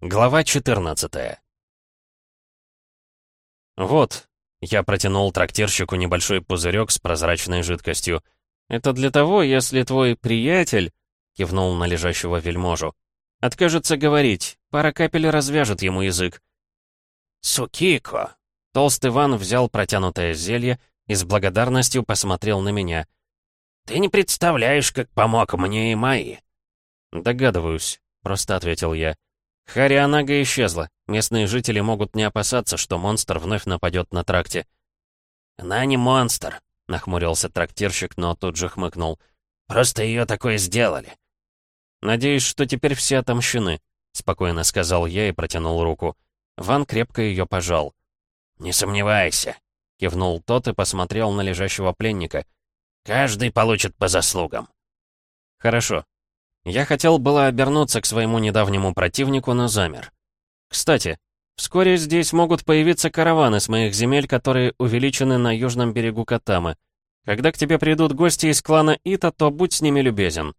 Глава 14 «Вот», — я протянул трактирщику небольшой пузырек с прозрачной жидкостью. «Это для того, если твой приятель...» — кивнул на лежащего вельможу. «Откажется говорить, пара капель развяжет ему язык». «Сукико!» Толстый Иван взял протянутое зелье и с благодарностью посмотрел на меня. «Ты не представляешь, как помог мне и мои». «Догадываюсь», — просто ответил я. Харианага исчезла. Местные жители могут не опасаться, что монстр вновь нападет на тракте. «Она не монстр», — нахмурился трактирщик, но тут же хмыкнул. «Просто ее такое сделали». «Надеюсь, что теперь все отомщены», — спокойно сказал я и протянул руку. Ван крепко ее пожал. «Не сомневайся», — кивнул тот и посмотрел на лежащего пленника. «Каждый получит по заслугам». «Хорошо». Я хотел было обернуться к своему недавнему противнику, но замер. «Кстати, вскоре здесь могут появиться караваны с моих земель, которые увеличены на южном берегу Катамы. Когда к тебе придут гости из клана Ита, то будь с ними любезен».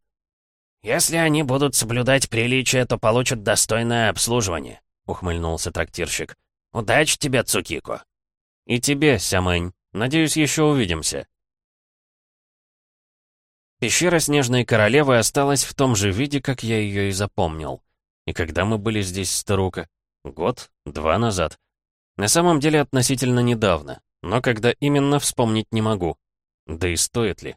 «Если они будут соблюдать приличие, то получат достойное обслуживание», — ухмыльнулся трактирщик. «Удачи тебе, Цукико!» «И тебе, Сямэнь. Надеюсь, еще увидимся». Пещера Снежной Королевы осталась в том же виде, как я ее и запомнил. И когда мы были здесь с? Год? Два назад. На самом деле относительно недавно, но когда именно вспомнить не могу. Да и стоит ли?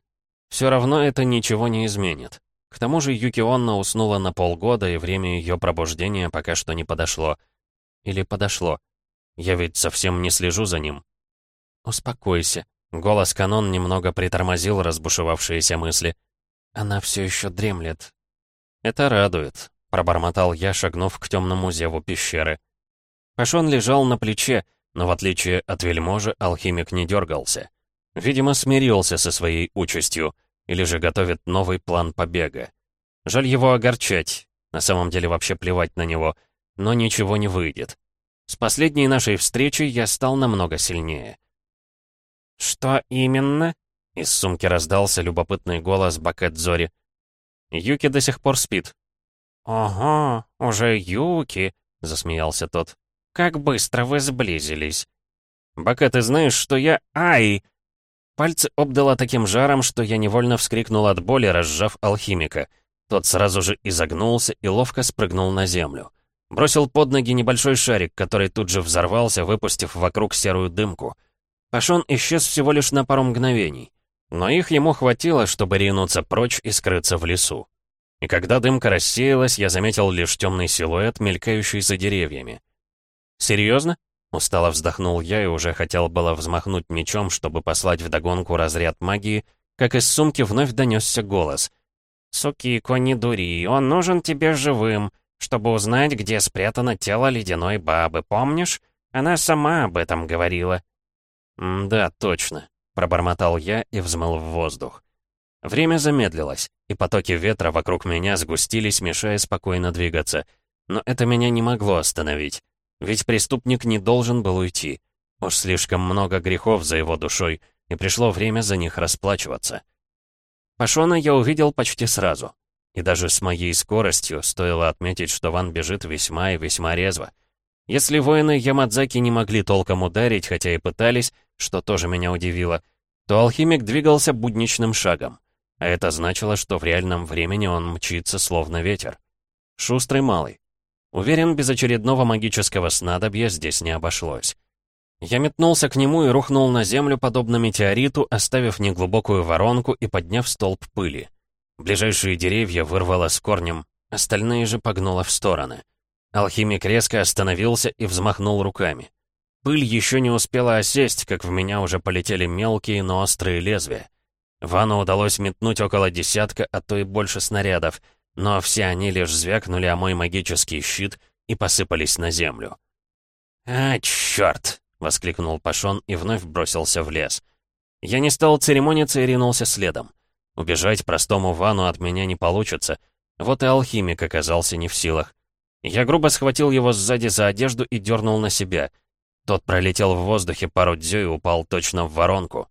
Все равно это ничего не изменит. К тому же Юкионна уснула на полгода, и время ее пробуждения пока что не подошло. Или подошло. Я ведь совсем не слежу за ним. Успокойся. Голос Канон немного притормозил разбушевавшиеся мысли. Она все еще дремлет. Это радует, пробормотал я, шагнув к темному зеву пещеры. Пашон лежал на плече, но в отличие от вельможи, алхимик не дергался. Видимо, смирился со своей участью, или же готовит новый план побега. Жаль его огорчать, на самом деле вообще плевать на него, но ничего не выйдет. С последней нашей встречи я стал намного сильнее. «Что именно?» — из сумки раздался любопытный голос Бакет Зори. «Юки до сих пор спит». «Ого, уже Юки!» — засмеялся тот. «Как быстро вы сблизились!» «Бака, ты знаешь, что я... Ай!» Пальцы обдало таким жаром, что я невольно вскрикнул от боли, разжав алхимика. Тот сразу же изогнулся и ловко спрыгнул на землю. Бросил под ноги небольшой шарик, который тут же взорвался, выпустив вокруг серую дымку. Пашон исчез всего лишь на пару мгновений. Но их ему хватило, чтобы ринуться прочь и скрыться в лесу. И когда дымка рассеялась, я заметил лишь темный силуэт, мелькающий за деревьями. «Серьезно?» — устало вздохнул я и уже хотел было взмахнуть мечом, чтобы послать вдогонку разряд магии, как из сумки вновь донесся голос. «Сукико, не дури, он нужен тебе живым чтобы узнать, где спрятано тело ледяной бабы, помнишь? Она сама об этом говорила». «Да, точно», — пробормотал я и взмыл в воздух. Время замедлилось, и потоки ветра вокруг меня сгустились, мешая спокойно двигаться. Но это меня не могло остановить. Ведь преступник не должен был уйти. Уж слишком много грехов за его душой, и пришло время за них расплачиваться. Пашона я увидел почти сразу. И даже с моей скоростью стоило отметить, что Ван бежит весьма и весьма резво. Если воины Ямадзаки не могли толком ударить, хотя и пытались, что тоже меня удивило, то алхимик двигался будничным шагом. А это значило, что в реальном времени он мчится словно ветер. Шустрый малый. Уверен, без очередного магического снадобья здесь не обошлось. Я метнулся к нему и рухнул на землю, подобно метеориту, оставив неглубокую воронку и подняв столб пыли. Ближайшие деревья вырвало с корнем, остальные же погнуло в стороны. Алхимик резко остановился и взмахнул руками. Пыль еще не успела осесть, как в меня уже полетели мелкие, но острые лезвия. Вану удалось метнуть около десятка, а то и больше снарядов, но все они лишь звякнули о мой магический щит и посыпались на землю. «А, черт!» — воскликнул Пашон и вновь бросился в лес. Я не стал церемониться и ринулся следом. Убежать простому Вану от меня не получится. Вот и алхимик оказался не в силах. Я грубо схватил его сзади за одежду и дернул на себя. Тот пролетел в воздухе пару дзю и упал точно в воронку.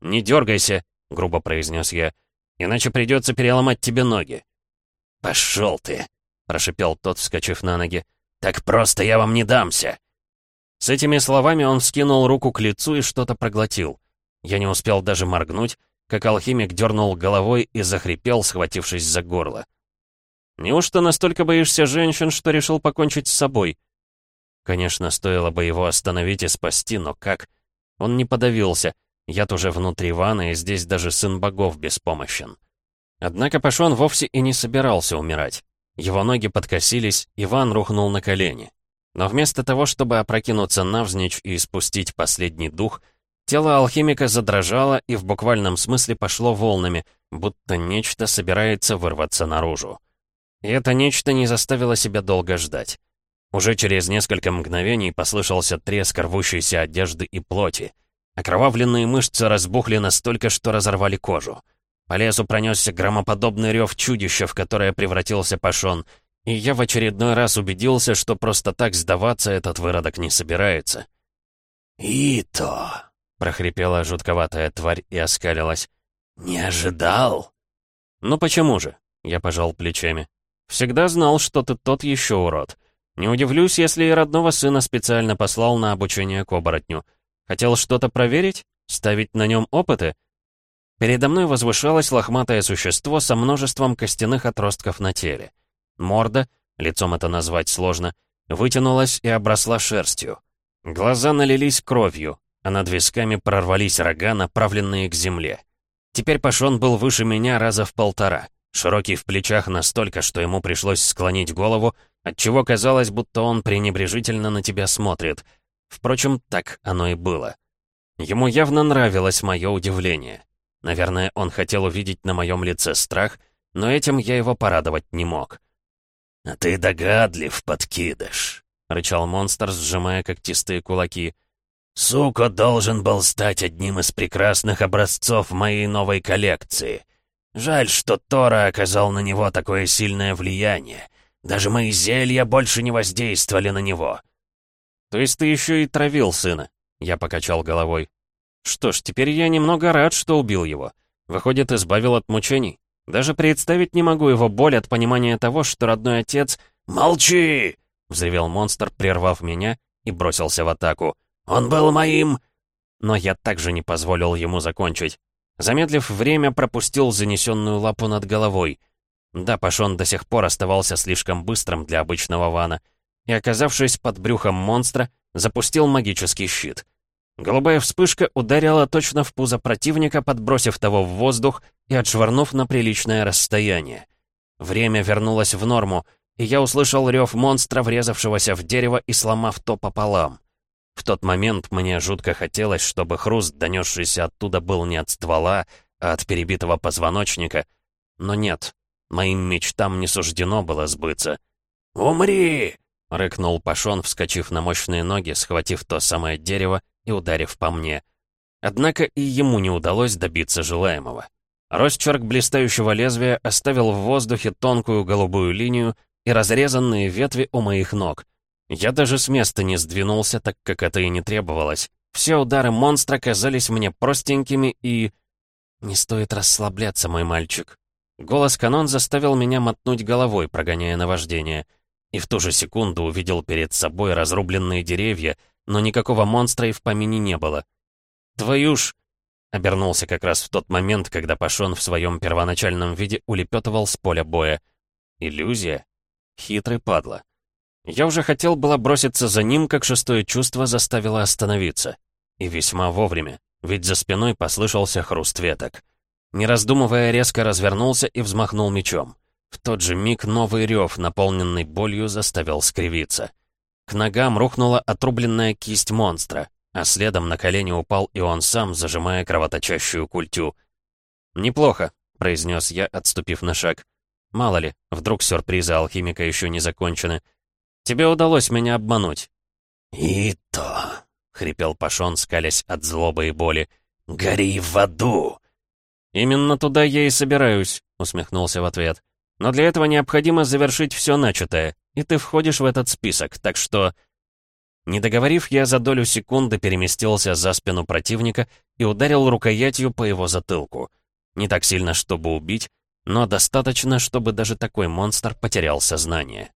«Не дергайся», — грубо произнес я, — «иначе придется переломать тебе ноги». «Пошел ты», — прошипел тот, вскочив на ноги. Так просто я вам не дамся!» С этими словами он скинул руку к лицу и что-то проглотил. Я не успел даже моргнуть, как алхимик дернул головой и захрипел, схватившись за горло. «Неужто настолько боишься женщин, что решил покончить с собой?» Конечно, стоило бы его остановить и спасти, но как? Он не подавился. Яд уже внутри ванны, и здесь даже сын богов беспомощен. Однако Пашон вовсе и не собирался умирать. Его ноги подкосились, Иван рухнул на колени. Но вместо того, чтобы опрокинуться навзничь и испустить последний дух, тело алхимика задрожало и в буквальном смысле пошло волнами, будто нечто собирается вырваться наружу. И это нечто не заставило себя долго ждать. Уже через несколько мгновений послышался треск рвущейся одежды и плоти. Окровавленные мышцы разбухли настолько, что разорвали кожу. По лесу пронесся громоподобный рев чудища, в которое превратился Пашон — и я в очередной раз убедился, что просто так сдаваться этот выродок не собирается. «Ито!» — прохрипела жутковатая тварь и оскалилась. «Не ожидал?» «Ну почему же?» — я пожал плечами. «Всегда знал, что ты тот еще урод. Не удивлюсь, если и родного сына специально послал на обучение к оборотню. Хотел что-то проверить? Ставить на нем опыты?» Передо мной возвышалось лохматое существо со множеством костяных отростков на теле. Морда, лицом это назвать сложно, вытянулась и обросла шерстью. Глаза налились кровью, а над висками прорвались рога, направленные к земле. Теперь Пашон был выше меня раза в полтора, широкий в плечах настолько, что ему пришлось склонить голову, отчего казалось, будто он пренебрежительно на тебя смотрит. Впрочем, так оно и было. Ему явно нравилось мое удивление. Наверное, он хотел увидеть на моем лице страх, но этим я его порадовать не мог. «А ты догадлив, подкидыш», — рычал монстр, сжимая когтистые кулаки. «Сука должен был стать одним из прекрасных образцов моей новой коллекции. Жаль, что Тора оказал на него такое сильное влияние. Даже мои зелья больше не воздействовали на него». «То есть ты еще и травил сына?» — я покачал головой. «Что ж, теперь я немного рад, что убил его. Выходит, избавил от мучений». Даже представить не могу его боль от понимания того, что родной отец... «Молчи!» — взревел монстр, прервав меня, и бросился в атаку. «Он был моим...» Но я также не позволил ему закончить. Замедлив время, пропустил занесенную лапу над головой. Да, Пашон до сих пор оставался слишком быстрым для обычного вана. И, оказавшись под брюхом монстра, запустил магический щит. Голубая вспышка ударила точно в пузо противника, подбросив того в воздух и отшвырнув на приличное расстояние. Время вернулось в норму, и я услышал рев монстра, врезавшегося в дерево и сломав то пополам. В тот момент мне жутко хотелось, чтобы хруст, донесшийся оттуда, был не от ствола, а от перебитого позвоночника. Но нет, моим мечтам не суждено было сбыться. «Умри!» — рыкнул Пашон, вскочив на мощные ноги, схватив то самое дерево и ударив по мне. Однако и ему не удалось добиться желаемого. Росчерк блистающего лезвия оставил в воздухе тонкую голубую линию и разрезанные ветви у моих ног. Я даже с места не сдвинулся, так как это и не требовалось. Все удары монстра казались мне простенькими и... «Не стоит расслабляться, мой мальчик». Голос канон заставил меня мотнуть головой, прогоняя наваждение. И в ту же секунду увидел перед собой разрубленные деревья, но никакого монстра и в помине не было. «Твою ж!» Обернулся как раз в тот момент, когда Пашон в своем первоначальном виде улепетывал с поля боя. Иллюзия? Хитрый падла. Я уже хотел было броситься за ним, как шестое чувство заставило остановиться. И весьма вовремя, ведь за спиной послышался хруст веток. Не раздумывая, резко развернулся и взмахнул мечом. В тот же миг новый рев, наполненный болью, заставил скривиться. К ногам рухнула отрубленная кисть монстра, а следом на колени упал и он сам, зажимая кровоточащую культю. «Неплохо», — произнес я, отступив на шаг. «Мало ли, вдруг сюрпризы алхимика еще не закончены. Тебе удалось меня обмануть». «И то», — хрипел Пашон, скалясь от злобы и боли, — «гори в аду!» «Именно туда я и собираюсь», — усмехнулся в ответ. «Но для этого необходимо завершить все начатое, и ты входишь в этот список, так что...» Не договорив, я за долю секунды переместился за спину противника и ударил рукоятью по его затылку. Не так сильно, чтобы убить, но достаточно, чтобы даже такой монстр потерял сознание.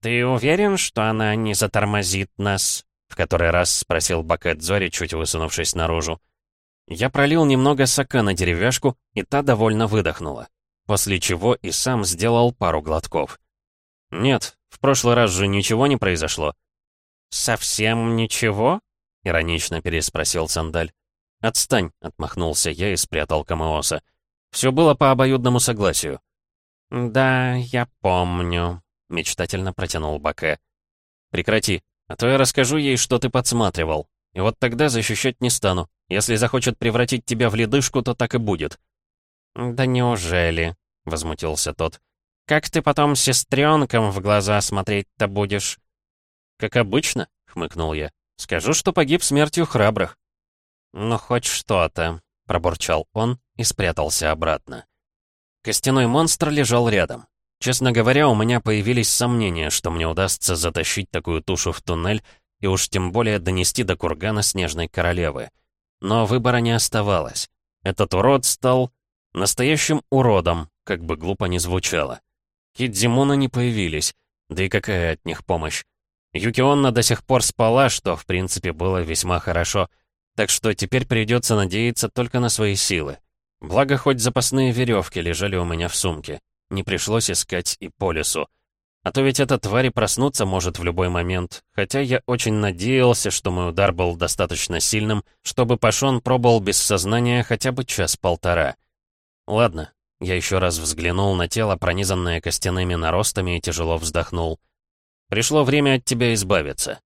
«Ты уверен, что она не затормозит нас?» — в который раз спросил Бакет Зори, чуть высунувшись наружу. Я пролил немного сока на деревяшку, и та довольно выдохнула, после чего и сам сделал пару глотков. «Нет, в прошлый раз же ничего не произошло». «Совсем ничего?» — иронично переспросил Сандаль. «Отстань», — отмахнулся я и спрятал Камеоса. «Все было по обоюдному согласию». «Да, я помню», — мечтательно протянул Баке. «Прекрати, а то я расскажу ей, что ты подсматривал. И вот тогда защищать не стану. Если захочет превратить тебя в ледышку, то так и будет». «Да неужели?» — возмутился тот. «Как ты потом сестренкам в глаза смотреть-то будешь?» «Как обычно», — хмыкнул я. «Скажу, что погиб смертью храбрых». «Ну, хоть что-то», — пробурчал он и спрятался обратно. Костяной монстр лежал рядом. Честно говоря, у меня появились сомнения, что мне удастся затащить такую тушу в туннель и уж тем более донести до кургана Снежной Королевы. Но выбора не оставалось. Этот урод стал настоящим уродом, как бы глупо ни звучало. Кидзимуна не появились, да и какая от них помощь. Юкионна до сих пор спала, что, в принципе, было весьма хорошо, так что теперь придется надеяться только на свои силы. Благо, хоть запасные веревки лежали у меня в сумке. Не пришлось искать и по лесу. А то ведь эта тварь и проснуться может в любой момент, хотя я очень надеялся, что мой удар был достаточно сильным, чтобы Пашон пробовал без сознания хотя бы час-полтора. Ладно, я еще раз взглянул на тело, пронизанное костяными наростами, и тяжело вздохнул. Пришло время от тебя избавиться.